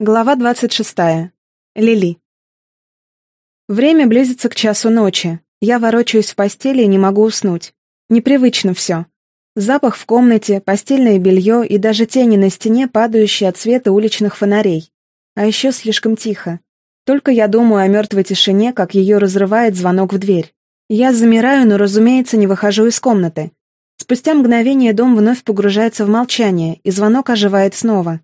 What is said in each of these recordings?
Глава 26. Лили. Время близится к часу ночи. Я ворочаюсь в постели и не могу уснуть. Непривычно все. Запах в комнате, постельное белье и даже тени на стене, падающие от света уличных фонарей. А еще слишком тихо. Только я думаю о мертвой тишине, как ее разрывает звонок в дверь. Я замираю, но, разумеется, не выхожу из комнаты. Спустя мгновение дом вновь погружается в молчание, и звонок оживает снова.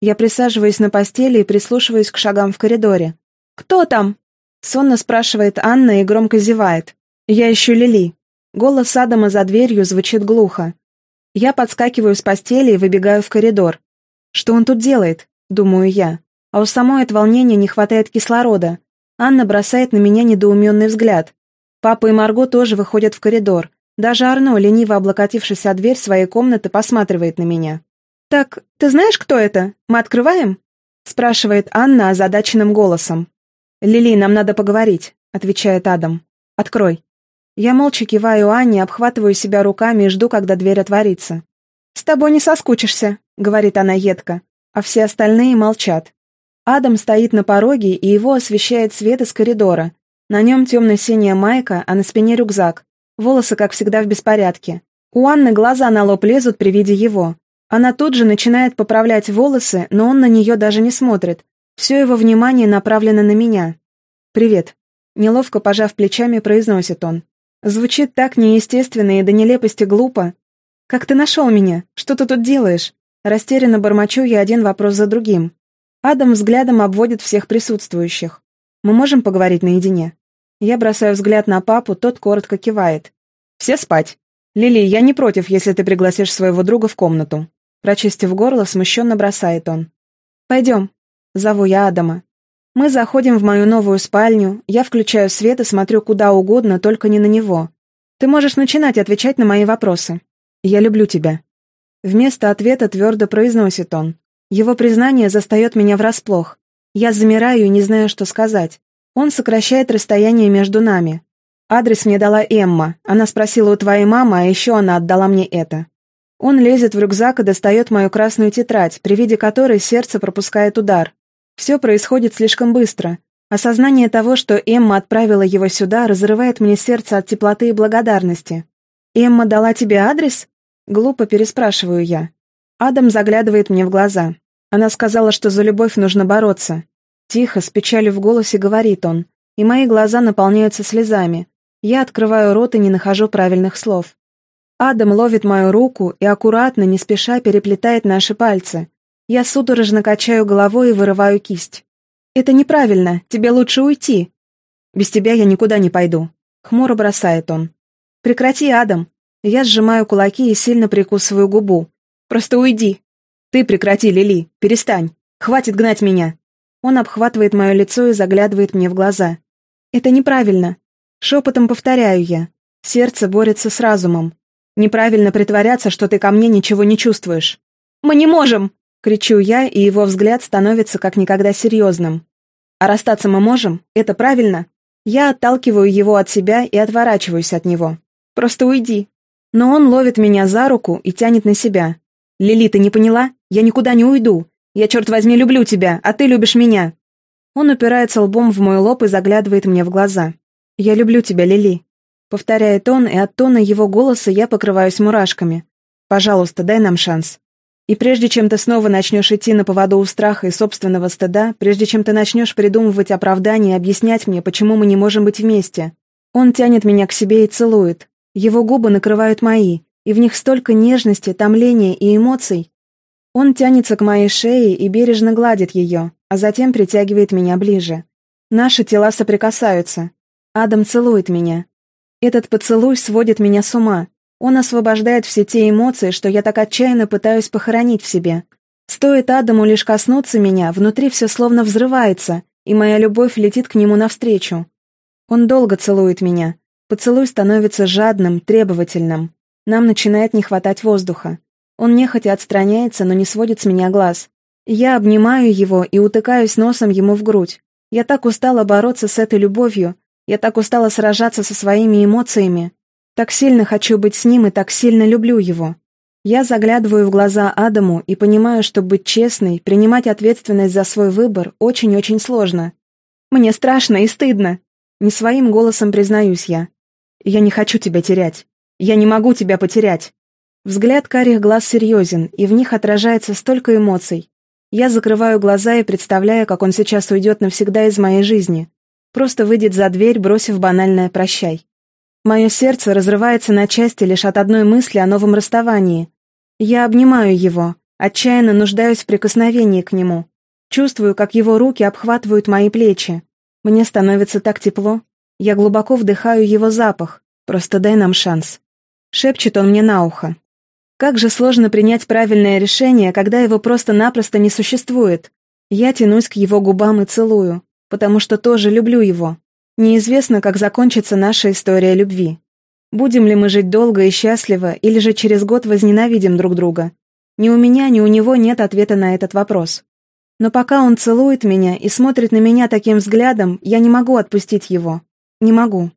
Я присаживаюсь на постели и прислушиваюсь к шагам в коридоре. «Кто там?» Сонно спрашивает Анна и громко зевает. «Я ищу Лили». Голос Адама за дверью звучит глухо. Я подскакиваю с постели и выбегаю в коридор. «Что он тут делает?» — думаю я. А у самой от волнения не хватает кислорода. Анна бросает на меня недоуменный взгляд. Папа и Марго тоже выходят в коридор. Даже Арно, лениво облокотившись о дверь своей комнаты, посматривает на меня. «Так, ты знаешь, кто это? Мы открываем?» спрашивает Анна озадаченным голосом. «Лили, нам надо поговорить», — отвечает Адам. «Открой». Я молча киваю Анне, обхватываю себя руками и жду, когда дверь отворится. «С тобой не соскучишься», — говорит она едко, а все остальные молчат. Адам стоит на пороге, и его освещает свет из коридора. На нем темно-синяя майка, а на спине рюкзак. Волосы, как всегда, в беспорядке. У Анны глаза на лоб лезут при виде его. Она тут же начинает поправлять волосы, но он на нее даже не смотрит. Все его внимание направлено на меня. «Привет», — неловко пожав плечами, произносит он. Звучит так неестественно и до нелепости глупо. «Как ты нашел меня? Что ты тут делаешь?» Растерянно бормочу я один вопрос за другим. Адам взглядом обводит всех присутствующих. «Мы можем поговорить наедине?» Я бросаю взгляд на папу, тот коротко кивает. «Все спать. Лили, я не против, если ты пригласишь своего друга в комнату». Прочистив горло, смущенно бросает он. «Пойдем», — зову я Адама. Мы заходим в мою новую спальню, я включаю свет и смотрю куда угодно, только не на него. Ты можешь начинать отвечать на мои вопросы. Я люблю тебя. Вместо ответа твердо произносит он. Его признание застает меня врасплох. Я замираю и не знаю, что сказать. Он сокращает расстояние между нами. Адрес мне дала Эмма. Она спросила у твоей мамы, а еще она отдала мне это. Он лезет в рюкзак и достает мою красную тетрадь, при виде которой сердце пропускает удар. Все происходит слишком быстро. Осознание того, что Эмма отправила его сюда, разрывает мне сердце от теплоты и благодарности. «Эмма дала тебе адрес?» Глупо переспрашиваю я. Адам заглядывает мне в глаза. Она сказала, что за любовь нужно бороться. Тихо, с печалью в голосе говорит он, и мои глаза наполняются слезами. Я открываю рот и не нахожу правильных слов. Адам ловит мою руку и аккуратно, не спеша, переплетает наши пальцы. Я судорожно качаю головой и вырываю кисть. «Это неправильно, тебе лучше уйти». «Без тебя я никуда не пойду», — хмуро бросает он. «Прекрати, Адам». Я сжимаю кулаки и сильно прикусываю губу. «Просто уйди». «Ты прекрати, Лили, перестань. Хватит гнать меня». Он обхватывает мое лицо и заглядывает мне в глаза. «Это неправильно». Шепотом повторяю я. Сердце борется с разумом. Неправильно притворяться, что ты ко мне ничего не чувствуешь. Мы не можем!» — кричу я, и его взгляд становится как никогда серьезным. «А расстаться мы можем? Это правильно?» Я отталкиваю его от себя и отворачиваюсь от него. «Просто уйди». Но он ловит меня за руку и тянет на себя. «Лили, ты не поняла? Я никуда не уйду. Я, черт возьми, люблю тебя, а ты любишь меня». Он упирается лбом в мой лоб и заглядывает мне в глаза. «Я люблю тебя, Лили. Повторяет он, и от тона его голоса я покрываюсь мурашками. «Пожалуйста, дай нам шанс». И прежде чем ты снова начнешь идти на поводу у страха и собственного стыда, прежде чем ты начнешь придумывать оправдания и объяснять мне, почему мы не можем быть вместе, он тянет меня к себе и целует. Его губы накрывают мои, и в них столько нежности, томления и эмоций. Он тянется к моей шее и бережно гладит ее, а затем притягивает меня ближе. Наши тела соприкасаются. Адам целует меня. Этот поцелуй сводит меня с ума. Он освобождает все те эмоции, что я так отчаянно пытаюсь похоронить в себе. Стоит Адаму лишь коснуться меня, внутри все словно взрывается, и моя любовь летит к нему навстречу. Он долго целует меня. Поцелуй становится жадным, требовательным. Нам начинает не хватать воздуха. Он нехотя отстраняется, но не сводит с меня глаз. Я обнимаю его и утыкаюсь носом ему в грудь. Я так устала бороться с этой любовью, я так устала сражаться со своими эмоциями. Так сильно хочу быть с ним и так сильно люблю его. Я заглядываю в глаза Адаму и понимаю, что быть честной, принимать ответственность за свой выбор очень-очень сложно. Мне страшно и стыдно. Не своим голосом признаюсь я. Я не хочу тебя терять. Я не могу тебя потерять. Взгляд карих глаз серьезен, и в них отражается столько эмоций. Я закрываю глаза и представляю, как он сейчас уйдет навсегда из моей жизни. Просто выйдет за дверь, бросив банальное «прощай». Мое сердце разрывается на части лишь от одной мысли о новом расставании. Я обнимаю его, отчаянно нуждаюсь в прикосновении к нему. Чувствую, как его руки обхватывают мои плечи. Мне становится так тепло. Я глубоко вдыхаю его запах. Просто дай нам шанс. Шепчет он мне на ухо. Как же сложно принять правильное решение, когда его просто-напросто не существует. Я тянусь к его губам и целую, потому что тоже люблю его. Неизвестно, как закончится наша история любви. Будем ли мы жить долго и счастливо, или же через год возненавидим друг друга? Ни у меня, ни у него нет ответа на этот вопрос. Но пока он целует меня и смотрит на меня таким взглядом, я не могу отпустить его. Не могу.